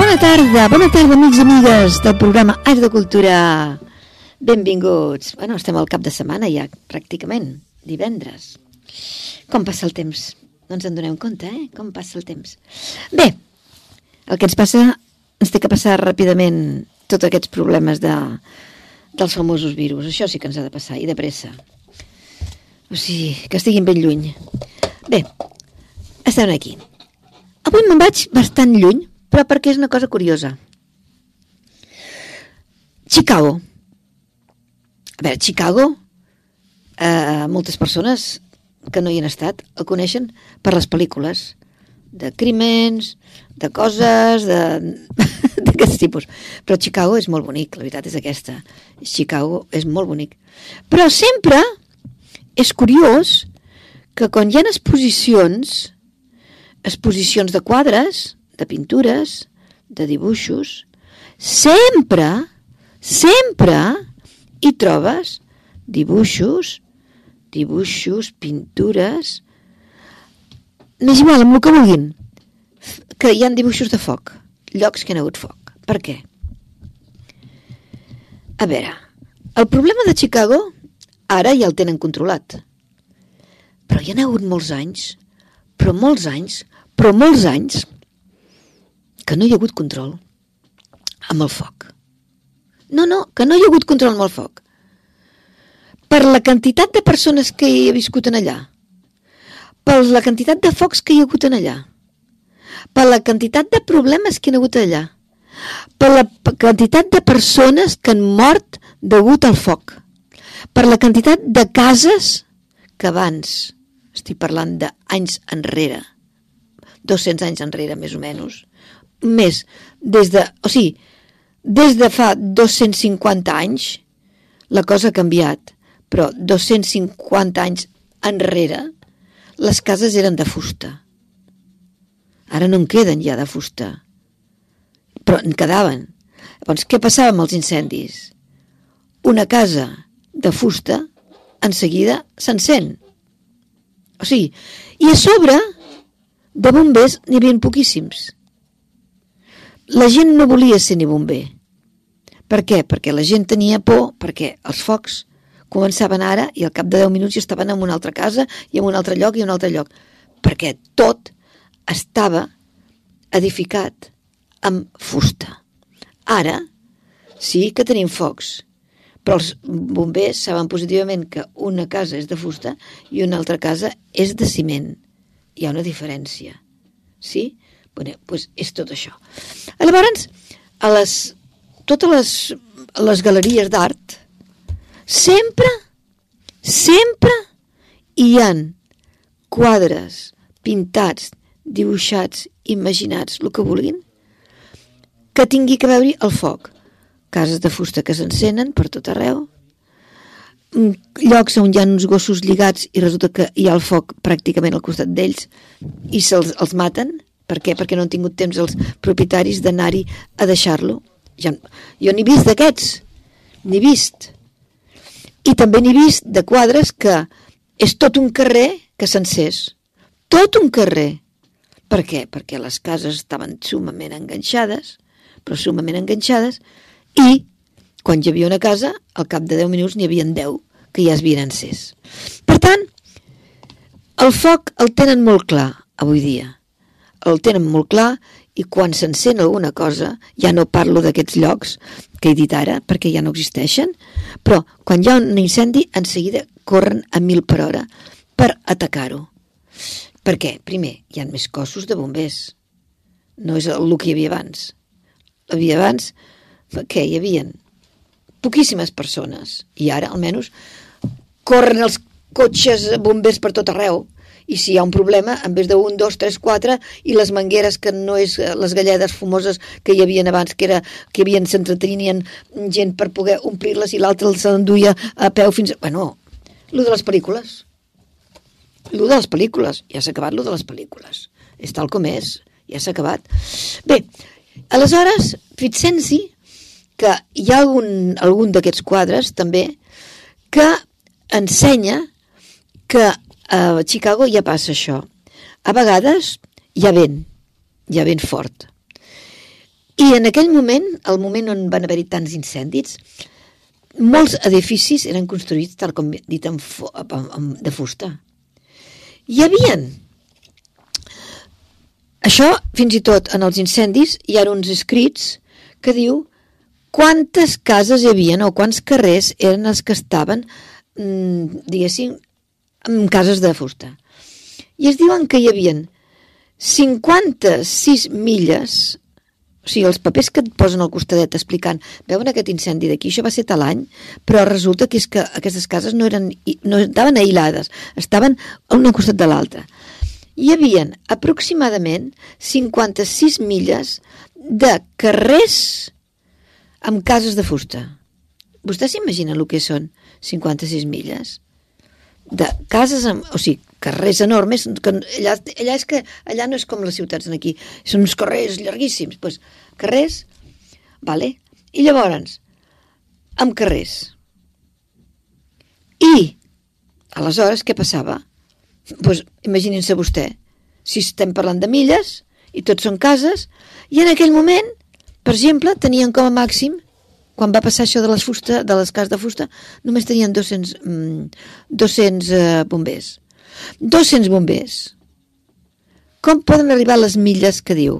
Bona tarda, bona tarda, amics i amigues del programa Aire de Cultura. Benvinguts. Bueno, estem al cap de setmana ja, pràcticament, divendres. Com passa el temps? No ens en donem compte, eh? Com passa el temps. Bé, el que ens passa, ens té que passar ràpidament tots aquests problemes de, dels famosos virus. Això sí que ens ha de passar, i de pressa. O sigui, que estiguin ben lluny. Bé, estem aquí. Avui me'n vaig bastant lluny, però perquè és una cosa curiosa. Chicago. A veure, Chicago, eh, moltes persones que no hi han estat el coneixen per les pel·lícules de crímens, de coses, de d'aquest tipus. Però Chicago és molt bonic, la veritat és aquesta. Chicago és molt bonic. Però sempre és curiós que quan hi ha exposicions, exposicions de quadres, de pintures, de dibuixos, sempre, sempre hi trobes dibuixos, dibuixos, pintures... M'és igual, amb el que vulguin. Que hi han dibuixos de foc, llocs que hi ha hagut foc. Per què? A veure, el problema de Chicago ara ja el tenen controlat. Però hi ha hagut molts anys, però molts anys, però molts anys, que no hi ha hagut control amb el foc. No, no, que no hi ha hagut control amb el foc. Per la quantitat de persones que hi ha viscut en allà, per la quantitat de focs que hi ha hagut en allà, per la quantitat de problemes que hi ha hagut allà, per la quantitat de persones que han mort degut al foc, per la quantitat de cases que abans, estic parlant d'anys enrere, 200 anys enrere, més o menys, més, des de, o sigui, des de fa 250 anys, la cosa ha canviat, però 250 anys enrere, les cases eren de fusta. Ara no en queden ja de fusta, però en quedaven. Llavors, què passava amb els incendis? Una casa de fusta, en seguida s'encén. O sigui, i a sobre, de bombers n'hi havia poquíssims. La gent no volia ser ni bomber. Per què? Perquè la gent tenia por, perquè els focs començaven ara i al cap de 10 minuts ja estaven en una altra casa i en un altre lloc i en un altre lloc. Perquè tot estava edificat amb fusta. Ara sí que tenim focs, però els bombers saben positivament que una casa és de fusta i una altra casa és de ciment. Hi ha una diferència. Sí? Bueno, doncs és tot això. Llavors, a les, totes les, les galeries d'art sempre, sempre hi han quadres pintats, dibuixats, imaginats, el que vulguin, que tingui que veure el foc. Cases de fusta que s'encenen per tot arreu, llocs on hi ha uns gossos lligats i resulta que hi ha el foc pràcticament al costat d'ells i se'ls els maten. Per què? Perquè no han tingut temps els propietaris d'anar-hi a deixar-lo. Ja, jo n'he vist d'aquests, n'he vist. I també n'he vist de quadres que és tot un carrer que s'encés. Tot un carrer. Per què? Perquè les cases estaven sumament enganxades, però sumament enganxades, i quan hi havia una casa, al cap de 10 minuts n'hi havia 10 que ja es havien encès. Per tant, el foc el tenen molt clar avui dia. El tenen molt clar i quan s'encén alguna cosa, ja no parlo d'aquests llocs que he dit ara, perquè ja no existeixen, però quan hi ha un incendi, en seguida corren a mil per hora per atacar-ho. Per què? Primer, hi ha més cossos de bombers. No és el que hi havia abans. Hi havia abans, què? Hi havia poquíssimes persones i ara almenys corren els cotxes bombers per tot arreu i si hi ha un problema, en vez de un, dos, tres, quatre, i les mangueres que no és eh, les galledes famoses que hi havien abans, que, era, que havien s'entretenien gent per poder omplir-les i l'altre els enduia a peu fins. Bueno, lo de les pel·lícules. Lo de les pel·lícules. Ja s'ha acabat lo de les pel·lícules. És tal com és. Ja s'ha acabat. Bé, aleshores, fixem-s'hi que hi ha algun, algun d'aquests quadres també que ensenya que a Chicago ja passa això. A vegades hi ha vent, hi ha vent fort. I en aquell moment, el moment on van haver-hi tants incendis, molts edificis eren construïts, tal com he dit, amb, amb, de fusta. Hi havien això, fins i tot en els incendis, hi ha uns escrits que diu quantes cases hi havia o quants carrers eren els que estaven, mm, diguéssim, en cases de fusta. I es diuen que hi havien 56 milles, o sigui, els papers que et posen al costadet explicant, veuen aquest incendi d'aquí, això va ser tal any, però resulta que és que aquestes cases no, eren, no estaven aïllades, estaven un al costat de l'altre. Hi havien aproximadament 56 milles de carrers amb cases de fusta. Vostè s'imagina el que són 56 milles? De cases amb... O sigui, carrers enormes, que allà, allà és que allà no és com les ciutats aquí, són uns carrers llarguíssims, doncs carrers, vale? I llavors, amb carrers. I, aleshores, què passava? Doncs imaginin-se vostè, si estem parlant de milles, i tots són cases, i en aquell moment per exemple, tenien com a màxim, quan va passar això de les, fusta, de les cases de fusta, només tenien 200, mm, 200 eh, bombers. 200 bombers. Com poden arribar les milles que diu?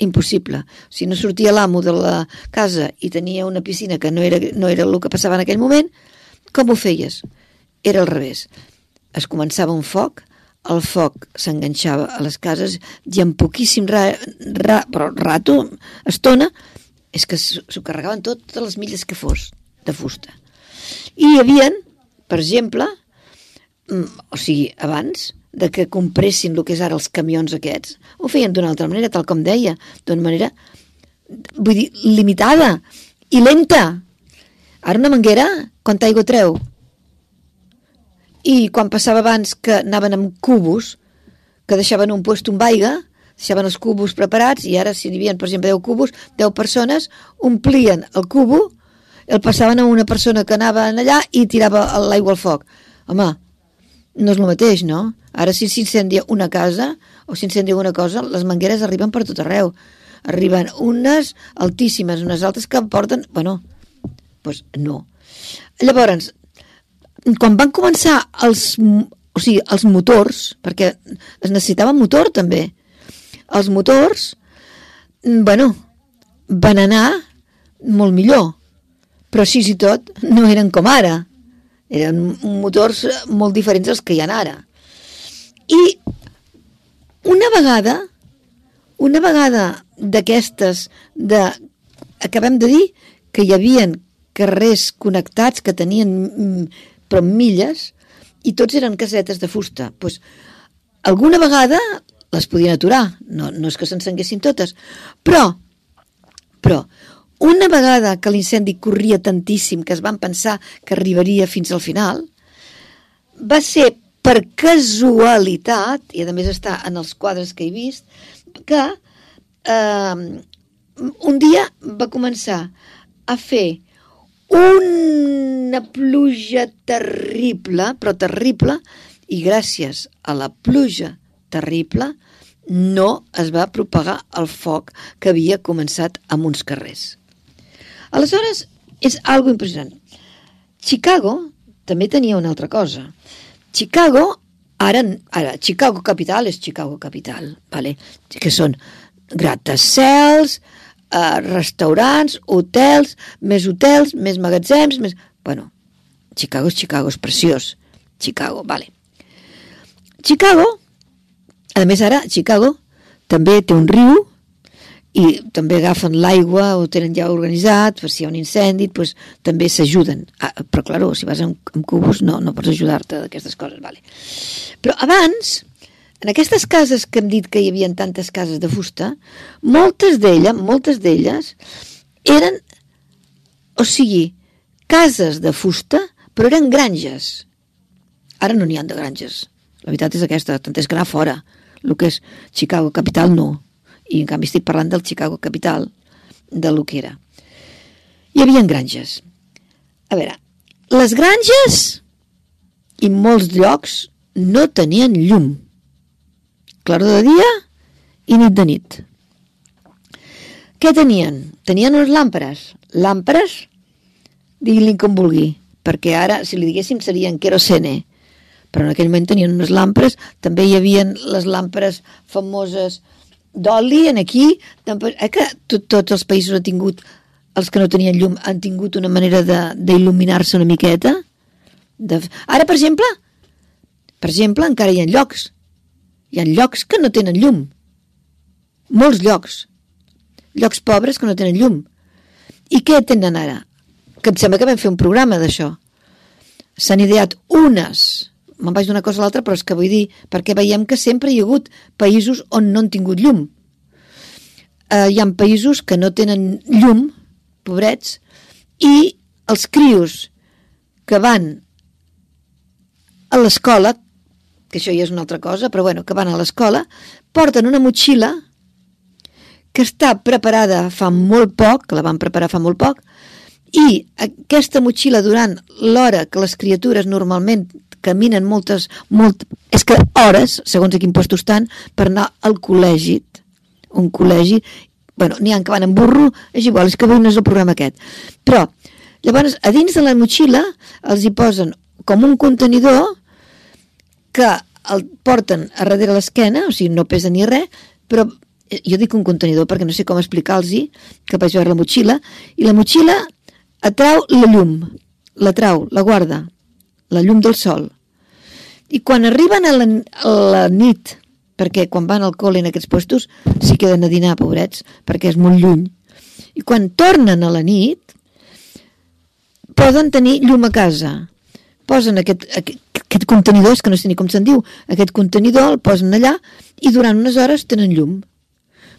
Impossible. Si no sortia l'amo de la casa i tenia una piscina que no era, no era el que passava en aquell moment, com ho feies? Era al revés. Es començava un foc, el foc s'enganxava a les cases i en poquíssim ra, ra, però rato, estona, és que s'ho carregaven totes les milles que fos de fusta. I hi havia, per exemple, mm, o sigui, abans de que compressin el que és ara els camions aquests, ho feien d'una altra manera, tal com deia, d'una manera, vull dir, limitada i lenta. Ara una manguera, quanta aigua treu? i quan passava abans que anaven amb cubos, que deixaven un puesto amb aigua, deixaven els cubos preparats i ara si hi havia, per exemple, 10 cubos, 10 persones omplien el cubo, el passaven a una persona que anava allà i tirava l'aigua al foc. Home, no és el mateix, no? Ara si s'incendia una casa o s'incendia una cosa, les mangueres arriben per tot arreu. Arriben unes altíssimes, unes altres que porten... Bueno, doncs pues no. Llavors, quan van començar els, o sigui, els motors, perquè es necessitava motor també, els motors, bueno, van anar molt millor, però així i tot no eren com ara. Eren motors molt diferents dels que hi ha ara. I una vegada, una vegada d'aquestes, de, acabem de dir que hi havien carrers connectats que tenien però amb milles, i tots eren casetes de fusta. Pues, alguna vegada les podien aturar, no, no és que s'encenguessin totes, però, però una vegada que l'incendi corria tantíssim que es van pensar que arribaria fins al final, va ser per casualitat, i a més està en els quadres que he vist, que eh, un dia va començar a fer una pluja terrible, però terrible, i gràcies a la pluja terrible no es va propagar el foc que havia començat amb uns carrers. Aleshores, és algo impressionant. Chicago també tenia una altra cosa. Chicago, ara, ara Chicago capital és Chicago capital, vale? que són gratacels, eh, restaurants, hotels, més hotels, més magatzems, més... Bueno, Chicago és Chicago, és preciós. Chicago, vale. Chicago, a més ara, Chicago també té un riu i també agafen l'aigua o tenen ja organitzat, per si hi ha un incendi, doncs, també s'ajuden. Ah, però, claro, si vas amb, amb cubos no, no pots ajudar-te d'aquestes coses. Vale. Però abans, en aquestes cases que hem dit que hi havia tantes cases de fusta, moltes d'elles, moltes d'elles, eren, o sigui, cases de fusta, però eren granges. Ara no n'hi han de granges. La veritat és aquesta, tant és que anar fora. El que és Chicago Capital, no i en canvi estic parlant del Chicago Capital, de lo que era. Hi havia granges. A veure, les granges i molts llocs no tenien llum. Claror de dia i nit de nit. Què tenien? Tenien unes làmperes. Làmperes, diguin-li com vulgui, perquè ara, si li diguéssim, serien querosene. Però en aquell moment tenien unes làmperes, també hi havia les làmperes famoses d'oli en aquí, eh, que tot, tots els països han tingut, els que no tenien llum, han tingut una manera d'il·luminar-se una miqueta. De... Ara, per exemple, per exemple, encara hi ha llocs. Hi ha llocs que no tenen llum. Molts llocs. Llocs pobres que no tenen llum. I què tenen ara? Que em sembla que vam fer un programa d'això. S'han ideat unes me'n vaig d'una cosa a l'altra, però és que vull dir, perquè veiem que sempre hi ha hagut països on no han tingut llum. Eh, hi ha països que no tenen llum, pobrets, i els crios que van a l'escola, que això ja és una altra cosa, però bueno, que van a l'escola, porten una motxilla que està preparada fa molt poc, que la van preparar fa molt poc, i aquesta motxilla durant l'hora que les criatures normalment caminen moltes, molt, és que hores, segons a quin puesto estan, per anar al col·legi, un col·legi, bueno, n'hi ha que van en burro, és igual, és que avui no és el programa aquest. Però, llavors, a dins de la motxilla els hi posen com un contenidor que el porten a darrere l'esquena, o sigui, no pesa ni res, però eh, jo dic un contenidor perquè no sé com explicar-los que vaig veure la motxilla, i la motxilla atrau la llum, la trau, la guarda, la llum del sol. I quan arriben a la, a la nit, perquè quan van al col·le en aquests puestos s'hi queden a dinar, pobrets, perquè és molt lluny, i quan tornen a la nit poden tenir llum a casa. Posen aquest, aquest, aquest contenidor, és que no sé ni com se'n diu, aquest contenidor el posen allà i durant unes hores tenen llum.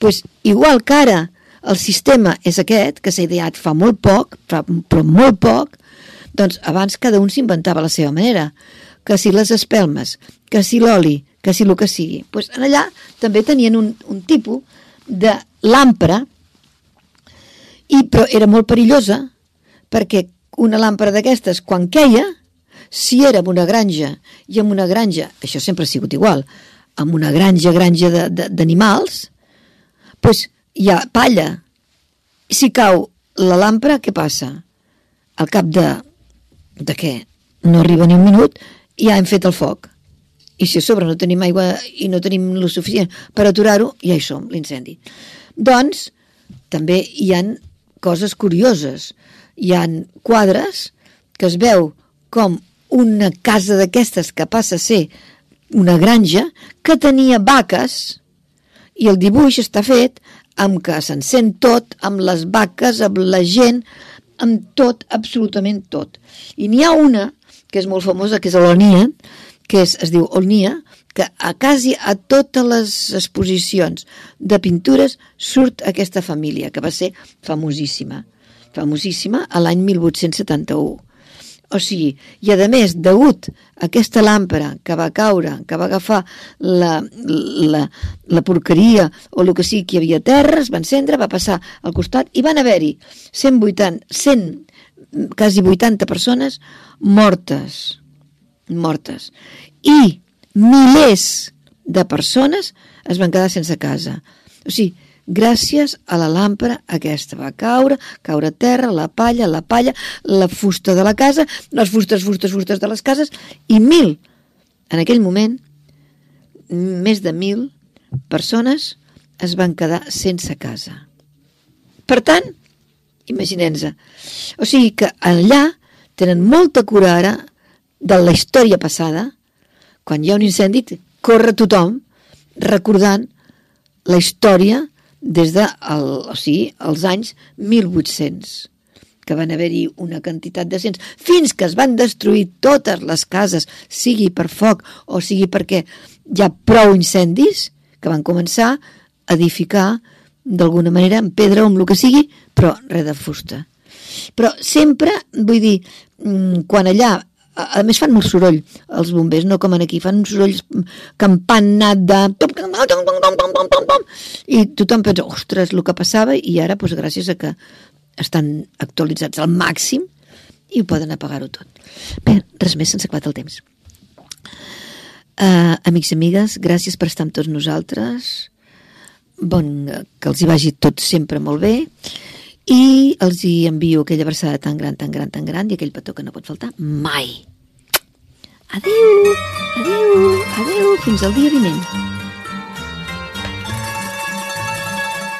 pues, igual que ara el sistema és aquest, que s'ha ideat fa molt poc, però molt poc, doncs abans cada un s'inventava la seva manera que si les espelmes, que si l'oli, que si el que sigui. Pues en allà també tenien un, un tipus de làmpara, i, però era molt perillosa perquè una làmpara d'aquestes, quan queia, si era en una granja i en una granja, això sempre ha sigut igual, amb una granja, granja d'animals, doncs hi ha palla. Si cau la làmpara, què passa? Al cap de, de què? No arriba ni un minut, ja hem fet el foc. I si a sobre no tenim aigua i no tenim lo suficient per aturar-ho, ja hi som, l'incendi. Doncs, també hi han coses curioses. Hi han quadres que es veu com una casa d'aquestes que passa a ser una granja que tenia vaques i el dibuix està fet amb que s'encén tot, amb les vaques, amb la gent, amb tot, absolutament tot. I n'hi ha una que és molt famosa, que és l'Onia, que és, es diu Olnia, que a quasi a totes les exposicions de pintures surt aquesta família, que va ser famosíssima, famosíssima a l'any 1871. O sigui, i a més, degut a aquesta làmpara que va caure, que va agafar la, la, la porqueria o el que sigui que hi havia terra, es va encendre, va passar al costat i van haver-hi 180, 100, quasi 80 persones mortes, mortes. I milers de persones es van quedar sense casa. O sigui, gràcies a la làmpara aquesta va caure, caure a terra, la palla, la palla, la fusta de la casa, les fustes, fustes, fustes de les cases, i mil, en aquell moment, més de mil persones es van quedar sense casa. Per tant, imaginem-se. O sigui que allà tenen molta cura ara de la història passada, quan hi ha un incendi, corre tothom recordant la història des de el, o sigui, els anys 1800 que van haver-hi una quantitat de cents, fins que es van destruir totes les cases, sigui per foc o sigui perquè hi ha prou incendis, que van començar a edificar d'alguna manera amb pedra o amb el que sigui, però res de fusta. Però sempre, vull dir, mm, quan allà a, més fan molt soroll els bombers, no com aquí, fan uns sorolls campanat de... i tothom pensa, ostres, el que passava i ara, doncs, gràcies a que estan actualitzats al màxim i ho poden apagar-ho tot. Bé, res més, sense acabat el temps. Uh, amics i amigues, gràcies per estar amb tots nosaltres. Bon, que els hi vagi tot sempre molt bé i els hi envio aquella versada tan gran, tan gran, tan gran i aquell petó que no pot faltar mai. Adéu, adéu, adéu, fins al dia vinent.